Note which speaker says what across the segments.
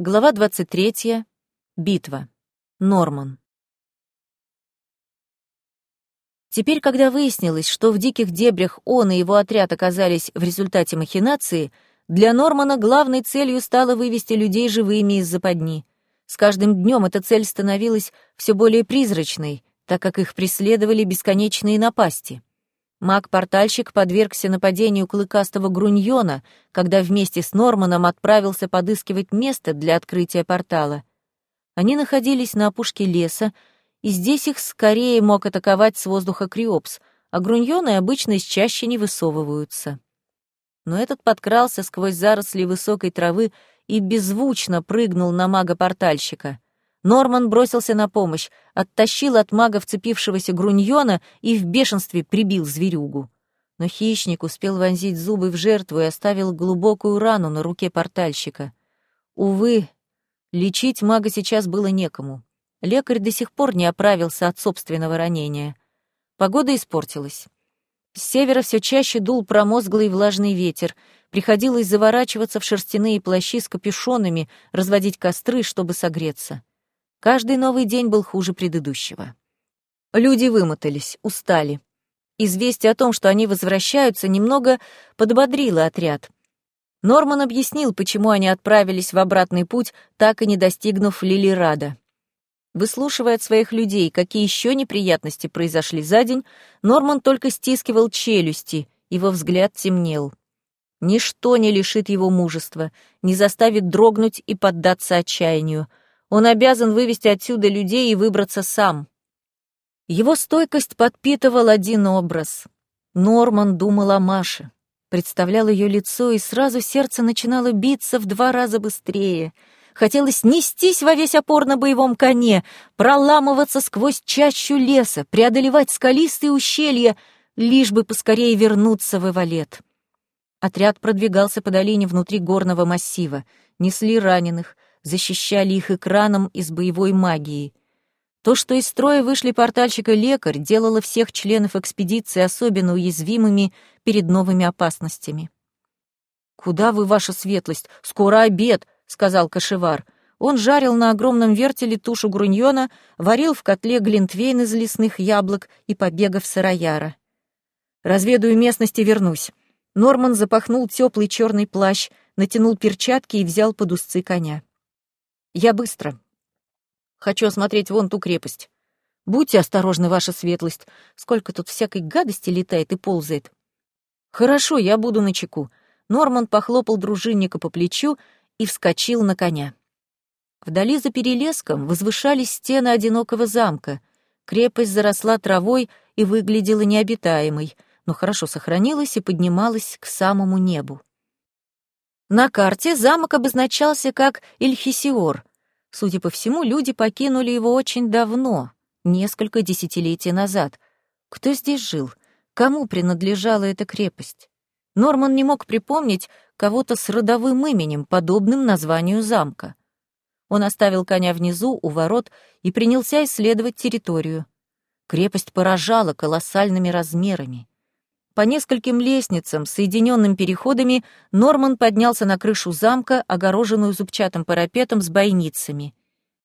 Speaker 1: Глава 23. Битва. Норман. Теперь, когда выяснилось, что в диких дебрях он и его отряд оказались в результате махинации, для Нормана главной целью стало вывести людей живыми из западни. С каждым днем эта цель становилась все более призрачной, так как их преследовали бесконечные напасти. Маг-портальщик подвергся нападению клыкастого груньона, когда вместе с Норманом отправился подыскивать место для открытия портала. Они находились на опушке леса, и здесь их скорее мог атаковать с воздуха Криопс, а груньоны обычно из чаще не высовываются. Но этот подкрался сквозь заросли высокой травы и беззвучно прыгнул на мага-портальщика. Норман бросился на помощь, оттащил от мага вцепившегося груньона и в бешенстве прибил зверюгу. Но хищник успел вонзить зубы в жертву и оставил глубокую рану на руке портальщика. Увы, лечить мага сейчас было некому. Лекарь до сих пор не оправился от собственного ранения. Погода испортилась. С севера все чаще дул промозглый влажный ветер. Приходилось заворачиваться в шерстяные плащи с капюшонами, разводить костры, чтобы согреться. Каждый новый день был хуже предыдущего. Люди вымотались, устали. Известие о том, что они возвращаются, немного подбодрило отряд. Норман объяснил, почему они отправились в обратный путь, так и не достигнув Лилирада. Выслушивая от своих людей, какие еще неприятности произошли за день, Норман только стискивал челюсти, его взгляд темнел. Ничто не лишит его мужества, не заставит дрогнуть и поддаться отчаянию — он обязан вывести отсюда людей и выбраться сам. Его стойкость подпитывал один образ. Норман думал о Маше, представлял ее лицо, и сразу сердце начинало биться в два раза быстрее. Хотелось нестись во весь опор на боевом коне, проламываться сквозь чащу леса, преодолевать скалистые ущелья, лишь бы поскорее вернуться в Эвалет. Отряд продвигался по долине внутри горного массива, несли раненых, защищали их экраном из боевой магии. То, что из строя вышли портальщик и лекарь, делало всех членов экспедиции особенно уязвимыми перед новыми опасностями. «Куда вы, ваша светлость? Скоро обед!» — сказал кошевар. Он жарил на огромном вертеле тушу груньона, варил в котле глинтвейн из лесных яблок и побегов сырояра. «Разведаю местность и вернусь». Норман запахнул теплый черный плащ, натянул перчатки и взял под узцы коня. Я быстро. Хочу осмотреть вон ту крепость. Будьте осторожны, ваша светлость. Сколько тут всякой гадости летает и ползает. Хорошо, я буду на чеку. Норман похлопал дружинника по плечу и вскочил на коня. Вдали за перелеском возвышались стены одинокого замка. Крепость заросла травой и выглядела необитаемой, но хорошо сохранилась и поднималась к самому небу. На карте замок обозначался как Эльхисиор. Судя по всему, люди покинули его очень давно, несколько десятилетий назад. Кто здесь жил? Кому принадлежала эта крепость? Норман не мог припомнить кого-то с родовым именем, подобным названию замка. Он оставил коня внизу, у ворот, и принялся исследовать территорию. Крепость поражала колоссальными размерами. По нескольким лестницам, соединенным переходами, Норман поднялся на крышу замка, огороженную зубчатым парапетом с бойницами.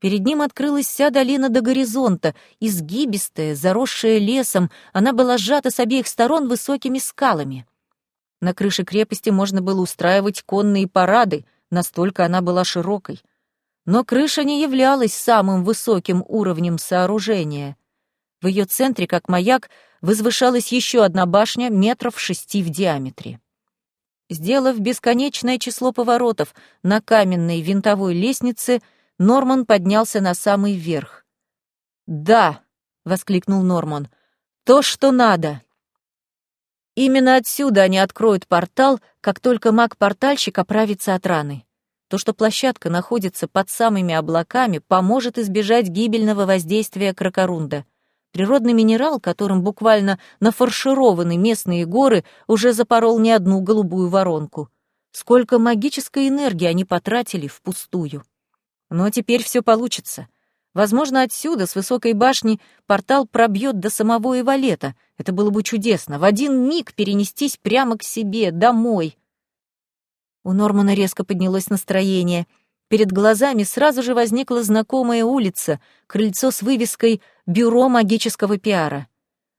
Speaker 1: Перед ним открылась вся долина до горизонта, изгибистая, заросшая лесом, она была сжата с обеих сторон высокими скалами. На крыше крепости можно было устраивать конные парады, настолько она была широкой. Но крыша не являлась самым высоким уровнем сооружения. В ее центре, как маяк, возвышалась еще одна башня метров шести в диаметре. Сделав бесконечное число поворотов на каменной винтовой лестнице, Норман поднялся на самый верх. «Да!» — воскликнул Норман. «То, что надо!» Именно отсюда они откроют портал, как только маг-портальщик оправится от раны. То, что площадка находится под самыми облаками, поможет избежать гибельного воздействия Кракорунда. Природный минерал, которым буквально нафаршированы местные горы, уже запорол не одну голубую воронку. Сколько магической энергии они потратили впустую. Но теперь все получится. Возможно, отсюда, с высокой башни, портал пробьет до самого Эвалета. Это было бы чудесно. В один миг перенестись прямо к себе, домой. У Нормана резко поднялось настроение. Перед глазами сразу же возникла знакомая улица, крыльцо с вывеской «Бюро магического пиара».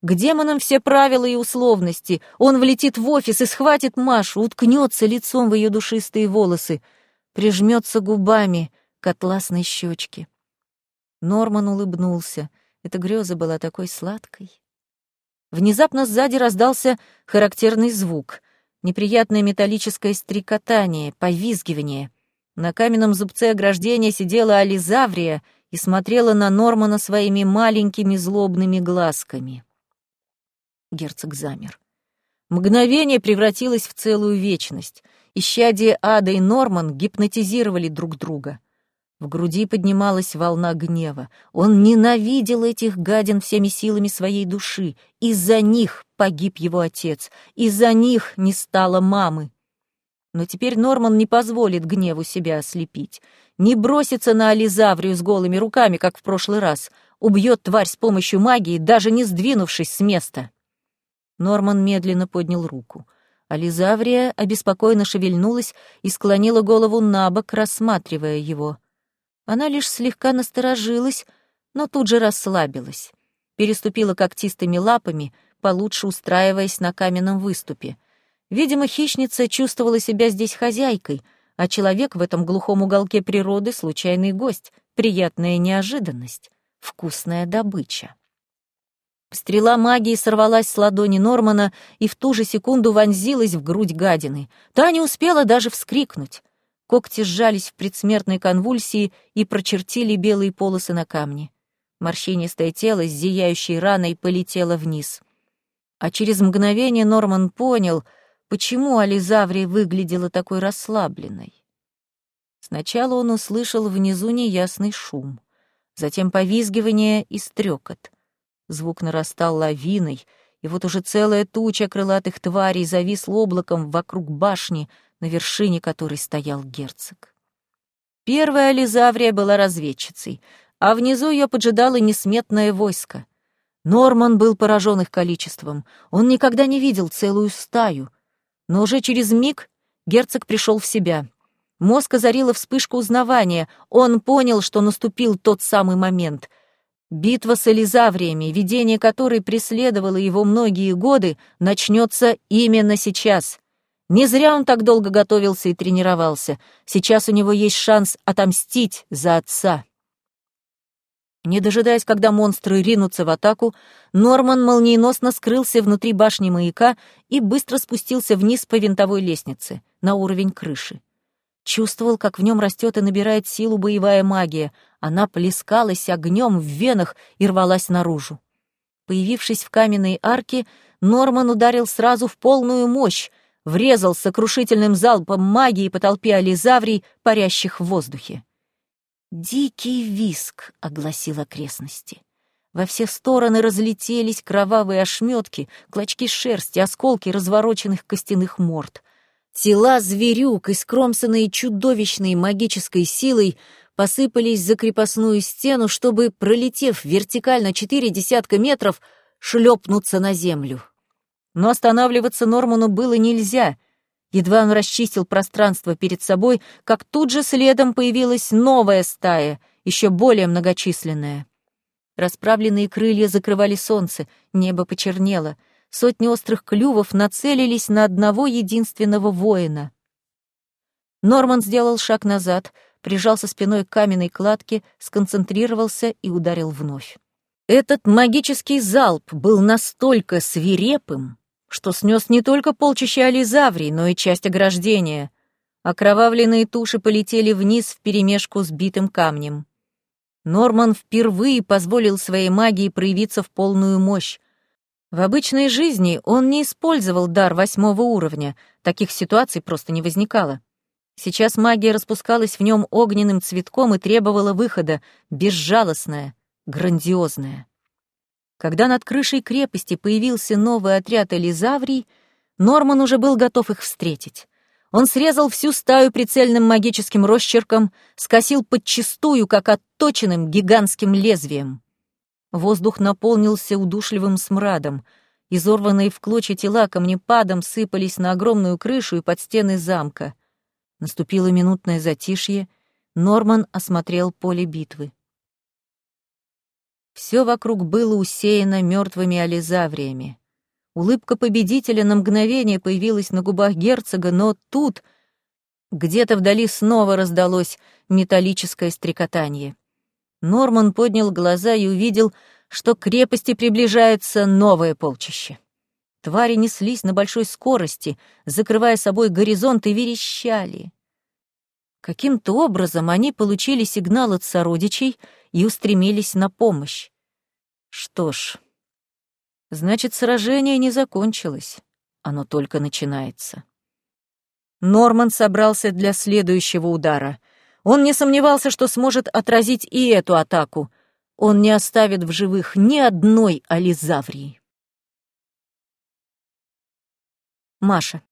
Speaker 1: К демонам все правила и условности. Он влетит в офис и схватит Машу, уткнется лицом в ее душистые волосы, прижмется губами к атласной щечке. Норман улыбнулся. Эта греза была такой сладкой. Внезапно сзади раздался характерный звук. Неприятное металлическое стрекотание, повизгивание. На каменном зубце ограждения сидела Ализаврия и смотрела на Нормана своими маленькими злобными глазками. Герцог замер. Мгновение превратилось в целую вечность. Исчадие Ада и Норман гипнотизировали друг друга. В груди поднималась волна гнева. Он ненавидел этих гадин всеми силами своей души. Из-за них погиб его отец. Из-за них не стало мамы. Но теперь Норман не позволит гневу себя ослепить. Не бросится на Ализаврию с голыми руками, как в прошлый раз. Убьет тварь с помощью магии, даже не сдвинувшись с места. Норман медленно поднял руку. Ализаврия обеспокоенно шевельнулась и склонила голову на бок, рассматривая его. Она лишь слегка насторожилась, но тут же расслабилась. Переступила когтистыми лапами, получше устраиваясь на каменном выступе. Видимо, хищница чувствовала себя здесь хозяйкой, а человек в этом глухом уголке природы — случайный гость, приятная неожиданность, вкусная добыча. Стрела магии сорвалась с ладони Нормана и в ту же секунду вонзилась в грудь гадины. Та не успела даже вскрикнуть. Когти сжались в предсмертной конвульсии и прочертили белые полосы на камне. Морщинистое тело с зияющей раной полетело вниз. А через мгновение Норман понял, почему Ализаврия выглядела такой расслабленной. Сначала он услышал внизу неясный шум, затем повизгивание и стрекот — Звук нарастал лавиной, и вот уже целая туча крылатых тварей зависла облаком вокруг башни, на вершине которой стоял герцог. Первая Лизаврия была разведчицей, а внизу ее поджидало несметное войско. Норман был поражен их количеством. Он никогда не видел целую стаю. Но уже через миг герцог пришел в себя. Мозг озарила вспышка узнавания. Он понял, что наступил тот самый момент. Битва с Элизавриями, видение которой преследовало его многие годы, начнется именно сейчас. Не зря он так долго готовился и тренировался. Сейчас у него есть шанс отомстить за отца. Не дожидаясь, когда монстры ринутся в атаку, Норман молниеносно скрылся внутри башни маяка и быстро спустился вниз по винтовой лестнице, на уровень крыши. Чувствовал, как в нем растет и набирает силу боевая магия. Она плескалась огнем в венах и рвалась наружу. Появившись в каменной арке, Норман ударил сразу в полную мощь, врезал сокрушительным залпом магии по толпе ализаврий, парящих в воздухе. «Дикий виск!» — огласил окрестности. Во все стороны разлетелись кровавые ошметки, клочки шерсти, осколки развороченных костяных морд. Тела зверюк, искромсанные чудовищной магической силой, посыпались за крепостную стену, чтобы, пролетев вертикально четыре десятка метров, шлепнуться на землю. Но останавливаться Норману было нельзя. Едва он расчистил пространство перед собой, как тут же следом появилась новая стая, еще более многочисленная. Расправленные крылья закрывали солнце, небо почернело — Сотни острых клювов нацелились на одного единственного воина. Норман сделал шаг назад, прижался спиной к каменной кладке, сконцентрировался и ударил вновь. Этот магический залп был настолько свирепым, что снес не только полчища ализаврий, но и часть ограждения. Окровавленные туши полетели вниз вперемешку с битым камнем. Норман впервые позволил своей магии проявиться в полную мощь. В обычной жизни он не использовал дар восьмого уровня, таких ситуаций просто не возникало. Сейчас магия распускалась в нем огненным цветком и требовала выхода, безжалостная, грандиозная. Когда над крышей крепости появился новый отряд Элизаврий, Норман уже был готов их встретить. Он срезал всю стаю прицельным магическим росчерком, скосил подчистую, как отточенным гигантским лезвием. Воздух наполнился удушливым смрадом. Изорванные в клочья тела камнепадом сыпались на огромную крышу и под стены замка. Наступило минутное затишье. Норман осмотрел поле битвы. Все вокруг было усеяно мертвыми ализавриями. Улыбка победителя на мгновение появилась на губах герцога, но тут где-то вдали снова раздалось металлическое стрекотание. Норман поднял глаза и увидел, что к крепости приближается новое полчище. Твари неслись на большой скорости, закрывая собой горизонт и верещали. Каким-то образом они получили сигнал от сородичей и устремились на помощь. Что ж, значит, сражение не закончилось, оно только начинается. Норман собрался для следующего удара. Он не сомневался, что сможет отразить и эту атаку. Он не оставит в живых ни одной ализаврии. Маша.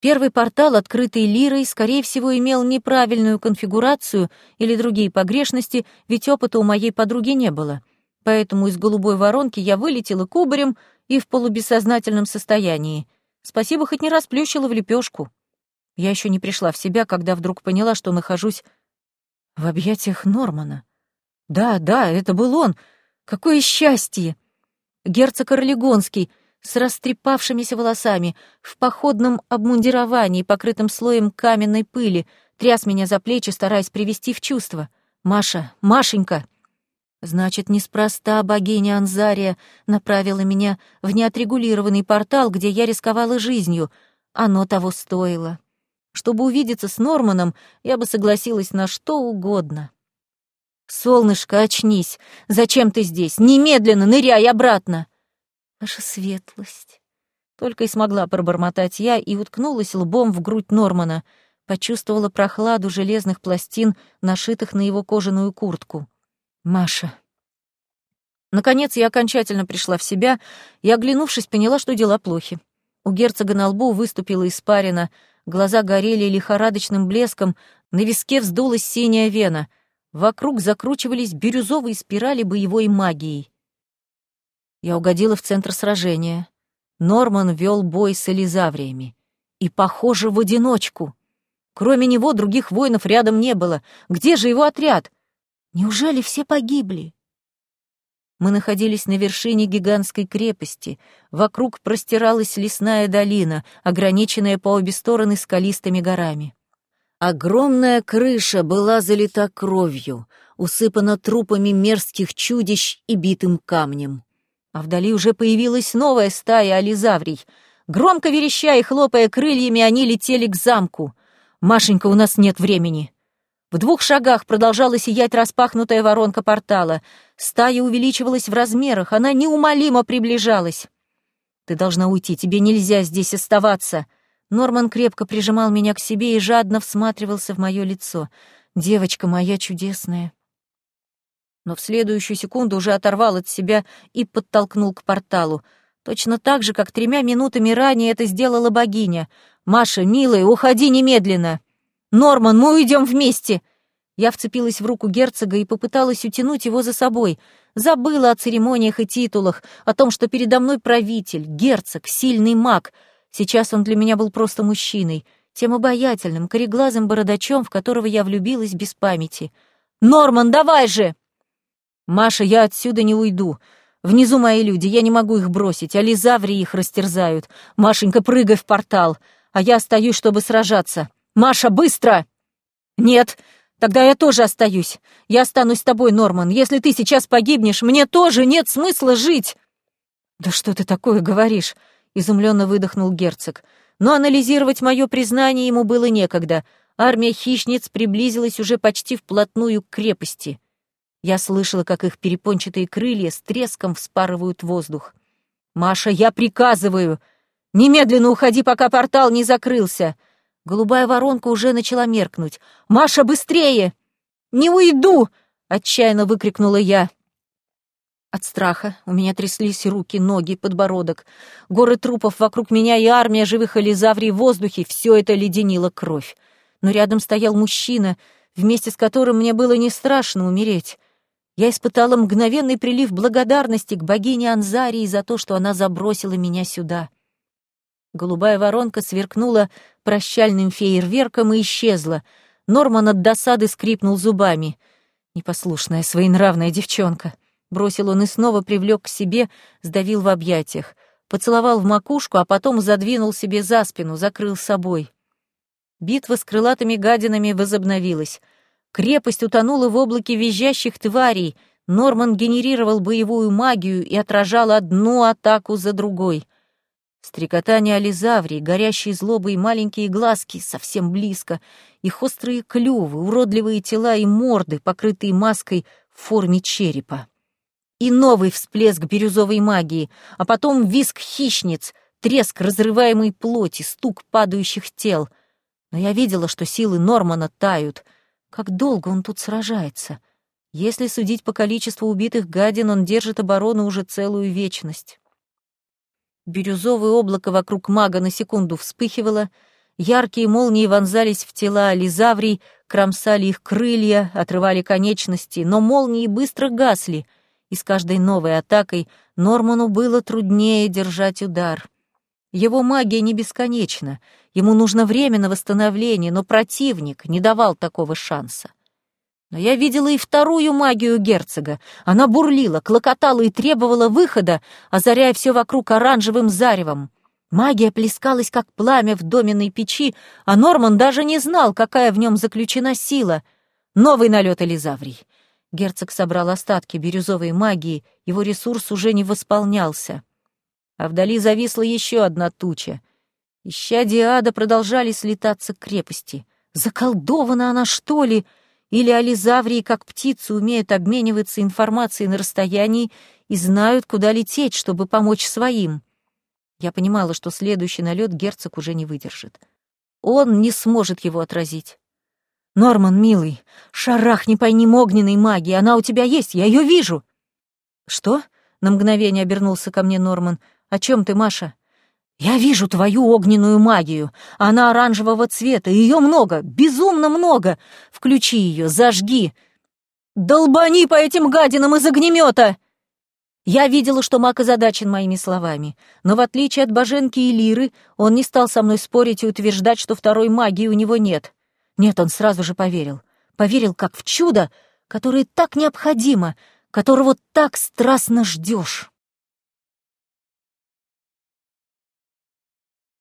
Speaker 1: Первый портал, открытый Лирой, скорее всего, имел неправильную конфигурацию или другие погрешности, ведь опыта у моей подруги не было. Поэтому из голубой воронки я вылетела кубарем и в полубессознательном состоянии. Спасибо, хоть не расплющила в лепешку. Я еще не пришла в себя, когда вдруг поняла, что нахожусь в объятиях Нормана. Да, да, это был он. Какое счастье! Герцог Орлегонский, с растрепавшимися волосами, в походном обмундировании, покрытым слоем каменной пыли, тряс меня за плечи, стараясь привести в чувство. «Маша, Машенька!» Значит, неспроста богиня Анзария направила меня в неотрегулированный портал, где я рисковала жизнью. Оно того стоило. Чтобы увидеться с Норманом, я бы согласилась на что угодно. «Солнышко, очнись! Зачем ты здесь? Немедленно ныряй обратно!» Ваша светлость. Только и смогла пробормотать я и уткнулась лбом в грудь Нормана, почувствовала прохладу железных пластин, нашитых на его кожаную куртку. Маша. Наконец я окончательно пришла в себя и, оглянувшись, поняла, что дела плохи. У герцога на лбу выступила испарина, глаза горели лихорадочным блеском, на виске вздулась синяя вена, вокруг закручивались бирюзовые спирали боевой магии. Я угодила в центр сражения. Норман вел бой с элизавриями. И, похоже, в одиночку. Кроме него других воинов рядом не было. Где же его отряд? Неужели все погибли? Мы находились на вершине гигантской крепости. Вокруг простиралась лесная долина, ограниченная по обе стороны скалистыми горами. Огромная крыша была залита кровью, усыпана трупами мерзких чудищ и битым камнем. А вдали уже появилась новая стая ализаврий. Громко вереща и хлопая крыльями, они летели к замку. «Машенька, у нас нет времени». В двух шагах продолжала сиять распахнутая воронка портала. Стая увеличивалась в размерах, она неумолимо приближалась. «Ты должна уйти, тебе нельзя здесь оставаться». Норман крепко прижимал меня к себе и жадно всматривался в мое лицо. «Девочка моя чудесная» но в следующую секунду уже оторвал от себя и подтолкнул к порталу. Точно так же, как тремя минутами ранее это сделала богиня. «Маша, милая, уходи немедленно!» «Норман, мы уйдем вместе!» Я вцепилась в руку герцога и попыталась утянуть его за собой. Забыла о церемониях и титулах, о том, что передо мной правитель, герцог, сильный маг. Сейчас он для меня был просто мужчиной, тем обаятельным, кореглазым бородачом, в которого я влюбилась без памяти. «Норман, давай же!» «Маша, я отсюда не уйду. Внизу мои люди, я не могу их бросить, а лизаври их растерзают. Машенька, прыгай в портал, а я остаюсь, чтобы сражаться. Маша, быстро!» «Нет, тогда я тоже остаюсь. Я останусь с тобой, Норман. Если ты сейчас погибнешь, мне тоже нет смысла жить!» «Да что ты такое говоришь?» — изумленно выдохнул герцог. Но анализировать мое признание ему было некогда. Армия хищниц приблизилась уже почти вплотную к крепости. Я слышала, как их перепончатые крылья с треском вспарывают воздух. «Маша, я приказываю! Немедленно уходи, пока портал не закрылся!» Голубая воронка уже начала меркнуть. «Маша, быстрее!» «Не уйду!» — отчаянно выкрикнула я. От страха у меня тряслись руки, ноги, подбородок. Горы трупов вокруг меня и армия живых элизаврий в воздухе — все это леденило кровь. Но рядом стоял мужчина, вместе с которым мне было не страшно умереть. Я испытала мгновенный прилив благодарности к богине Анзарии за то, что она забросила меня сюда. Голубая воронка сверкнула прощальным фейерверком и исчезла. Норман от досады скрипнул зубами. Непослушная, своенравная девчонка. Бросил он и снова привлек к себе, сдавил в объятиях. Поцеловал в макушку, а потом задвинул себе за спину, закрыл собой. Битва с крылатыми гадинами возобновилась. Крепость утонула в облаке визжащих тварей. Норман генерировал боевую магию и отражал одну атаку за другой. Стрекотание ализаврий, горящие злобой маленькие глазки совсем близко, их острые клювы, уродливые тела и морды, покрытые маской в форме черепа. И новый всплеск бирюзовой магии, а потом виск хищниц, треск разрываемой плоти, стук падающих тел. Но я видела, что силы Нормана тают. Как долго он тут сражается? Если судить по количеству убитых гадин, он держит оборону уже целую вечность. Бирюзовое облако вокруг мага на секунду вспыхивало, яркие молнии вонзались в тела лизаврий, кромсали их крылья, отрывали конечности, но молнии быстро гасли, и с каждой новой атакой Норману было труднее держать удар. Его магия не бесконечна, ему нужно время на восстановление, но противник не давал такого шанса. Но я видела и вторую магию герцога. Она бурлила, клокотала и требовала выхода, озаряя все вокруг оранжевым заревом. Магия плескалась, как пламя в доменной печи, а Норман даже не знал, какая в нем заключена сила. Новый налет Элизаврий. Герцог собрал остатки бирюзовой магии, его ресурс уже не восполнялся. А вдали зависла еще одна туча. Ища Диада продолжали слетаться к крепости. Заколдована она, что ли? — или ализаврии, как птицы, умеют обмениваться информацией на расстоянии и знают, куда лететь, чтобы помочь своим. Я понимала, что следующий налет герцог уже не выдержит. Он не сможет его отразить. «Норман, милый, шарах не пойми огненной магии, она у тебя есть, я ее вижу!» «Что?» — на мгновение обернулся ко мне Норман. «О чем ты, Маша?» «Я вижу твою огненную магию. Она оранжевого цвета, ее много, безумно много. Включи ее, зажги. Долбани по этим гадинам из огнемета!» Я видела, что маг озадачен моими словами, но в отличие от Боженки и Лиры, он не стал со мной спорить и утверждать, что второй магии у него нет. Нет, он сразу же поверил. Поверил как в чудо, которое так необходимо, которого так страстно ждешь.